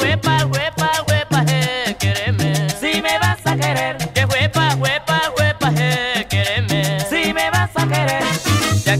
huepa, huepa, huepa, eh, quereme. Si me vas a querer, que huepa, huepa, huepa, eh, quereme. Si me vas a querer, ya